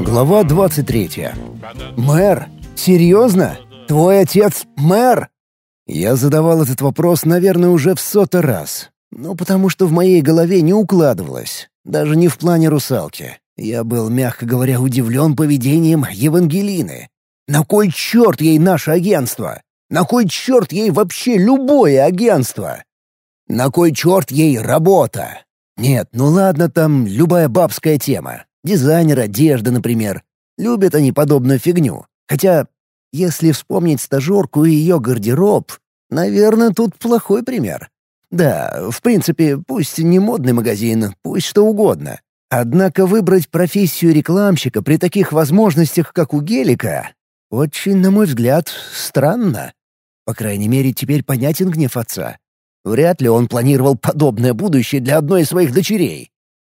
Глава 23. «Мэр? Серьезно? Твой отец — мэр?» Я задавал этот вопрос, наверное, уже в сотый раз. Ну, потому что в моей голове не укладывалось. Даже не в плане русалки. Я был, мягко говоря, удивлен поведением Евангелины. На кой черт ей наше агентство? На кой черт ей вообще любое агентство? На кой черт ей работа? Нет, ну ладно, там любая бабская тема. Дизайнер одежды, например. Любят они подобную фигню. Хотя, если вспомнить стажерку и ее гардероб, наверное, тут плохой пример. Да, в принципе, пусть не модный магазин, пусть что угодно. Однако выбрать профессию рекламщика при таких возможностях, как у Гелика, очень, на мой взгляд, странно. По крайней мере, теперь понятен гнев отца. Вряд ли он планировал подобное будущее для одной из своих дочерей.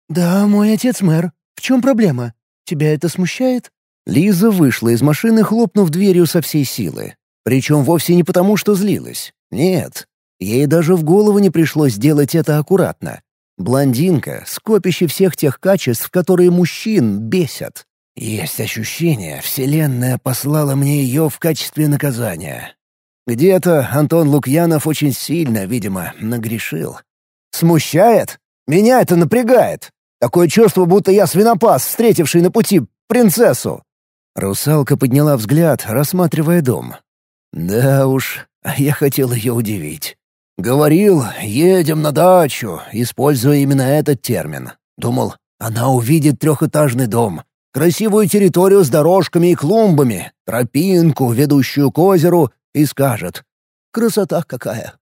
«Да, мой отец мэр. В чем проблема? Тебя это смущает?» Лиза вышла из машины, хлопнув дверью со всей силы. Причем вовсе не потому, что злилась. Нет, ей даже в голову не пришлось сделать это аккуратно. Блондинка — скопище всех тех качеств, которые мужчин бесят. Есть ощущение, Вселенная послала мне ее в качестве наказания. Где-то Антон Лукьянов очень сильно, видимо, нагрешил. «Смущает? Меня это напрягает. Такое чувство, будто я свинопас, встретивший на пути принцессу». Русалка подняла взгляд, рассматривая дом. «Да уж, я хотел ее удивить. Говорил, едем на дачу, используя именно этот термин. Думал, она увидит трехэтажный дом, красивую территорию с дорожками и клумбами, тропинку, ведущую к озеру, и скажет «Красота какая!»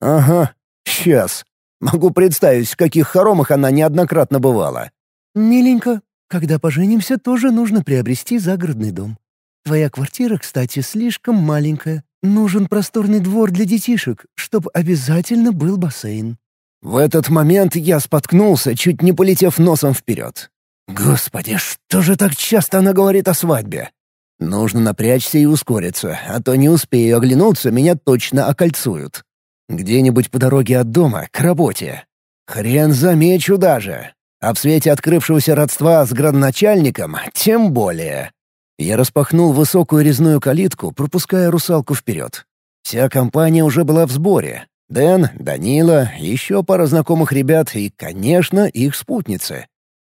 «Ага, сейчас. Могу представить, в каких хоромах она неоднократно бывала». «Миленько, когда поженимся, тоже нужно приобрести загородный дом. Твоя квартира, кстати, слишком маленькая. Нужен просторный двор для детишек, чтобы обязательно был бассейн». В этот момент я споткнулся, чуть не полетев носом вперед. «Господи, что же так часто она говорит о свадьбе?» Нужно напрячься и ускориться, а то не успею оглянуться, меня точно окольцуют. Где-нибудь по дороге от дома, к работе. Хрен замечу даже. А в свете открывшегося родства с градоначальником тем более. Я распахнул высокую резную калитку, пропуская русалку вперед. Вся компания уже была в сборе. Дэн, Данила, еще пара знакомых ребят и, конечно, их спутницы.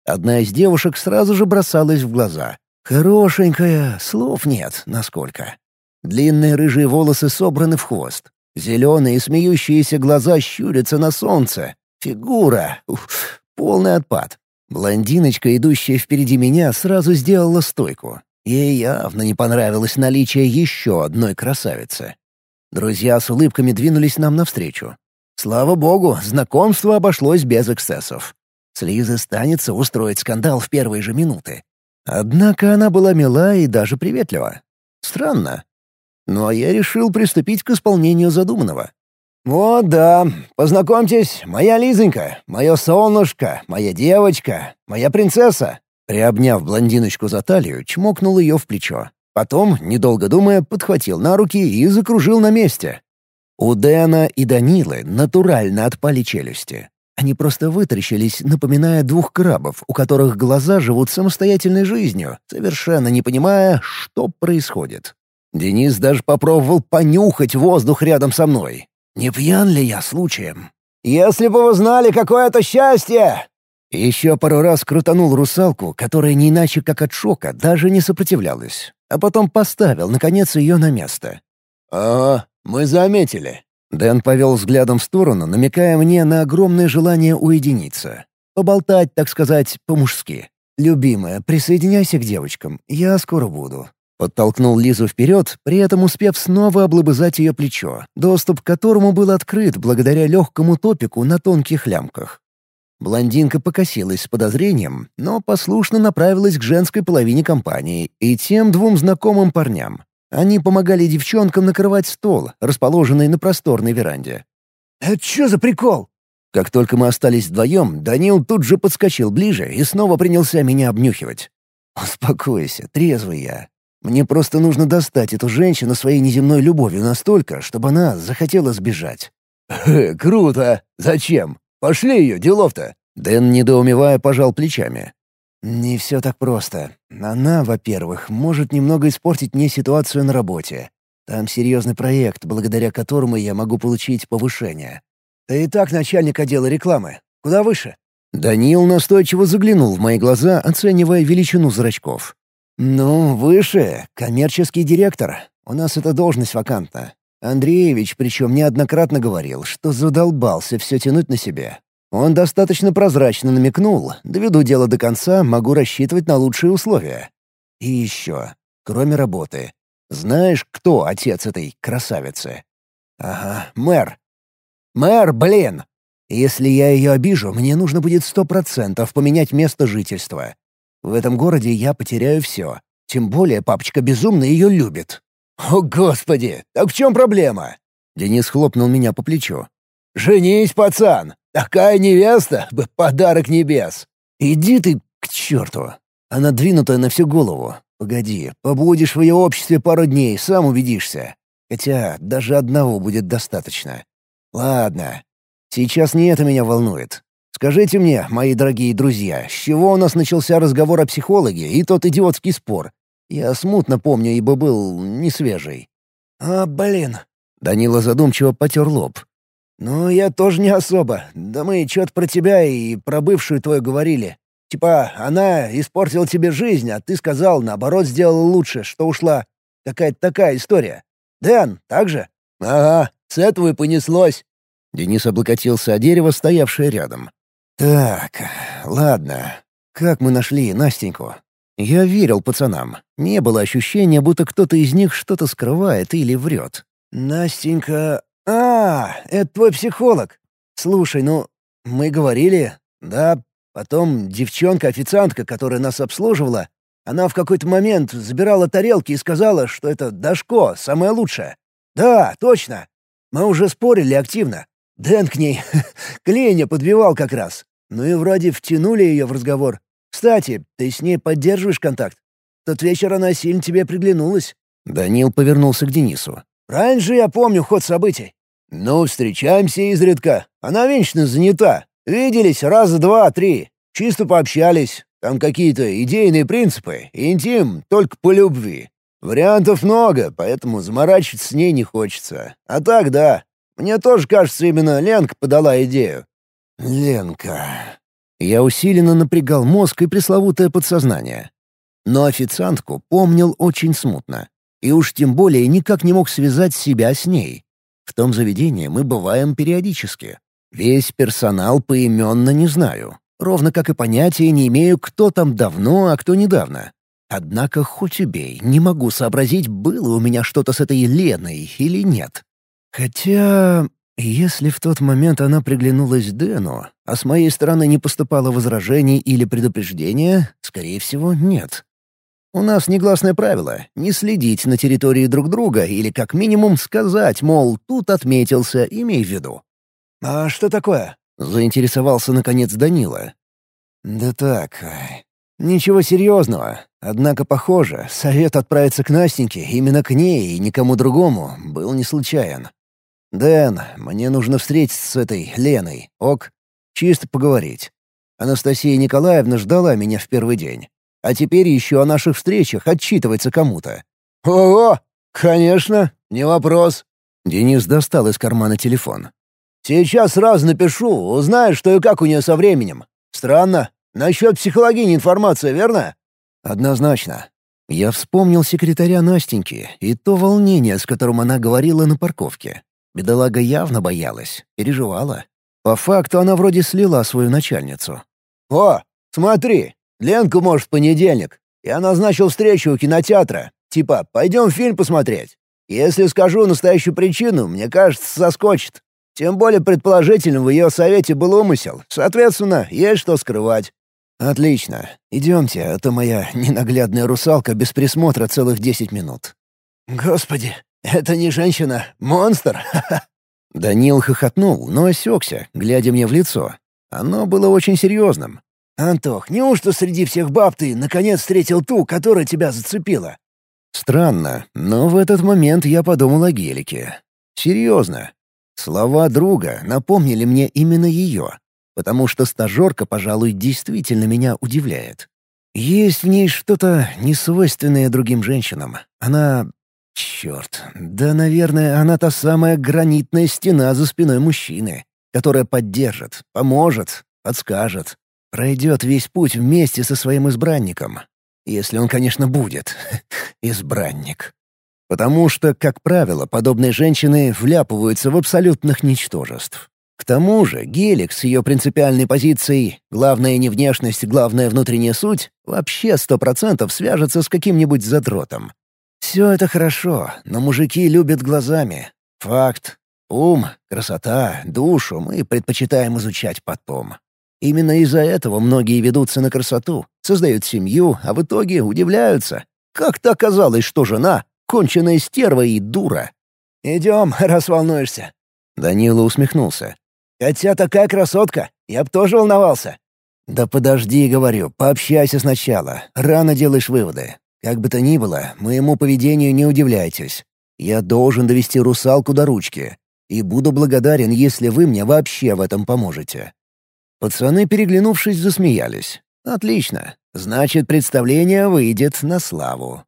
Одна из девушек сразу же бросалась в глаза. Хорошенькая, слов нет, насколько. Длинные рыжие волосы собраны в хвост. Зеленые смеющиеся глаза щурятся на солнце. Фигура. Уф, полный отпад. Блондиночка, идущая впереди меня, сразу сделала стойку. Ей явно не понравилось наличие еще одной красавицы. Друзья с улыбками двинулись нам навстречу. Слава богу, знакомство обошлось без эксцессов. С Лизой станется устроить скандал в первые же минуты. Однако она была мила и даже приветлива. Странно. Ну а я решил приступить к исполнению задуманного. «Вот да, познакомьтесь, моя Лизонька, мое солнышко, моя девочка, моя принцесса». Приобняв блондиночку за талию, чмокнул ее в плечо. Потом, недолго думая, подхватил на руки и закружил на месте. У Дэна и Данилы натурально отпали челюсти. Они просто вытаращились, напоминая двух крабов, у которых глаза живут самостоятельной жизнью, совершенно не понимая, что происходит. Денис даже попробовал понюхать воздух рядом со мной. Не пьян ли я случаем? «Если бы вы знали, какое это счастье!» Еще пару раз крутанул русалку, которая не иначе как от шока даже не сопротивлялась, а потом поставил, наконец, ее на место. «А, мы заметили», Дэн повел взглядом в сторону, намекая мне на огромное желание уединиться. Поболтать, так сказать, по-мужски. «Любимая, присоединяйся к девочкам, я скоро буду». Подтолкнул Лизу вперед, при этом успев снова облобызать ее плечо, доступ к которому был открыт благодаря легкому топику на тонких лямках. Блондинка покосилась с подозрением, но послушно направилась к женской половине компании и тем двум знакомым парням. Они помогали девчонкам накрывать стол, расположенный на просторной веранде. «Это что за прикол?» Как только мы остались вдвоем, Данил тут же подскочил ближе и снова принялся меня обнюхивать. «Успокойся, трезвый я. Мне просто нужно достать эту женщину своей неземной любовью настолько, чтобы она захотела сбежать». «Круто! Зачем? Пошли ее, делов-то!» Дэн, недоумевая, пожал плечами. «Не все так просто. Она, во-первых, может немного испортить мне ситуацию на работе. Там серьезный проект, благодаря которому я могу получить повышение. Ты и так начальник отдела рекламы. Куда выше?» Даниил настойчиво заглянул в мои глаза, оценивая величину зрачков. «Ну, выше. Коммерческий директор. У нас эта должность вакантна. Андреевич причем неоднократно говорил, что задолбался все тянуть на себе. Он достаточно прозрачно намекнул, доведу дело до конца, могу рассчитывать на лучшие условия. И еще, кроме работы, знаешь, кто отец этой красавицы? Ага, мэр. Мэр, блин! Если я ее обижу, мне нужно будет сто процентов поменять место жительства. В этом городе я потеряю все. Тем более папочка безумно ее любит. «О, Господи! Так в чем проблема?» Денис хлопнул меня по плечу. «Женись, пацан! Такая невеста — подарок небес!» «Иди ты к черту!» Она двинутая на всю голову. Погоди, побудешь в ее обществе пару дней, сам убедишься. Хотя даже одного будет достаточно. Ладно. Сейчас не это меня волнует. Скажите мне, мои дорогие друзья, с чего у нас начался разговор о психологе и тот идиотский спор? Я смутно помню, ибо был не свежий. «А, блин!» Данила задумчиво потер лоб. «Ну, я тоже не особо. Да мы что-то про тебя и про бывшую твою говорили. Типа, она испортила тебе жизнь, а ты сказал, наоборот, сделала лучше, что ушла. Какая-то такая история. Дэн, так же?» «Ага, с этого и понеслось». Денис облокотился о дерево, стоявшее рядом. «Так, ладно. Как мы нашли Настеньку?» Я верил пацанам. Не было ощущения, будто кто-то из них что-то скрывает или врет. «Настенька... А, это твой психолог. Слушай, ну, мы говорили, да, потом девчонка-официантка, которая нас обслуживала, она в какой-то момент забирала тарелки и сказала, что это Дашко, самое лучшее. Да, точно. Мы уже спорили активно. Дэн к ней клеенья подбивал как раз. Ну и вроде втянули ее в разговор. Кстати, ты с ней поддерживаешь контакт? тот вечер она сильно тебе приглянулась». Данил повернулся к Денису. «Раньше я помню ход событий. Ну, встречаемся изредка. Она вечно занята. Виделись раза два-три. Чисто пообщались. Там какие-то идейные принципы. Интим только по любви. Вариантов много, поэтому заморачиваться с ней не хочется. А так, да. Мне тоже кажется, именно Ленка подала идею». «Ленка...» Я усиленно напрягал мозг и пресловутое подсознание. Но официантку помнил очень смутно. И уж тем более никак не мог связать себя с ней. В том заведении мы бываем периодически. Весь персонал поименно не знаю. Ровно как и понятия не имею, кто там давно, а кто недавно. Однако, хоть убей, не могу сообразить, было у меня что-то с этой Леной или нет. Хотя если в тот момент она приглянулась Дэну, а с моей стороны не поступало возражений или предупреждения, скорее всего, нет. У нас негласное правило — не следить на территории друг друга или как минимум сказать, мол, тут отметился, имей в виду. «А что такое?» — заинтересовался наконец Данила. «Да так, ничего серьезного. Однако, похоже, совет отправиться к Настеньке именно к ней и никому другому был не случайен. «Дэн, мне нужно встретиться с этой Леной, ок? Чисто поговорить. Анастасия Николаевна ждала меня в первый день. А теперь еще о наших встречах отчитывается кому-то». «Ого! Конечно, не вопрос». Денис достал из кармана телефон. «Сейчас сразу напишу, узнаю, что и как у нее со временем. Странно. Насчет психологини информация, верно?» «Однозначно. Я вспомнил секретаря Настеньки и то волнение, с которым она говорила на парковке. Бедолага явно боялась, переживала. По факту она вроде слила свою начальницу. «О, смотри, Ленка может в понедельник. Я назначил встречу у кинотеатра. Типа, пойдем фильм посмотреть. Если скажу настоящую причину, мне кажется, соскочит. Тем более предположительно в ее совете был умысел. Соответственно, есть что скрывать». «Отлично. Идемте, а то моя ненаглядная русалка без присмотра целых десять минут». «Господи, «Это не женщина, монстр!» Данил хохотнул, но осекся, глядя мне в лицо. Оно было очень серьезным. «Антох, неужто среди всех баб ты, наконец, встретил ту, которая тебя зацепила?» Странно, но в этот момент я подумал о Гелике. Серьезно. Слова друга напомнили мне именно ее, потому что стажерка, пожалуй, действительно меня удивляет. Есть в ней что-то несвойственное другим женщинам. Она... Черт, да, наверное, она та самая гранитная стена за спиной мужчины, которая поддержит, поможет, подскажет, пройдет весь путь вместе со своим избранником. Если он, конечно, будет. Избранник. Потому что, как правило, подобные женщины вляпываются в абсолютных ничтожеств. К тому же Гелик с ее принципиальной позицией «главное не внешность, главное внутренняя суть» вообще сто процентов свяжется с каким-нибудь задротом. Все это хорошо, но мужики любят глазами. Факт. Ум, красота, душу мы предпочитаем изучать потом. Именно из-за этого многие ведутся на красоту, создают семью, а в итоге удивляются. Как-то оказалось, что жена — конченая стерва и дура. «Идем, раз волнуешься». Данила усмехнулся. «Хотя такая красотка, я б тоже волновался». «Да подожди, — говорю, — пообщайся сначала. Рано делаешь выводы. Как бы то ни было, моему поведению не удивляйтесь. Я должен довести русалку до ручки. И буду благодарен, если вы мне вообще в этом поможете». Пацаны, переглянувшись, засмеялись. «Отлично. Значит, представление выйдет на славу».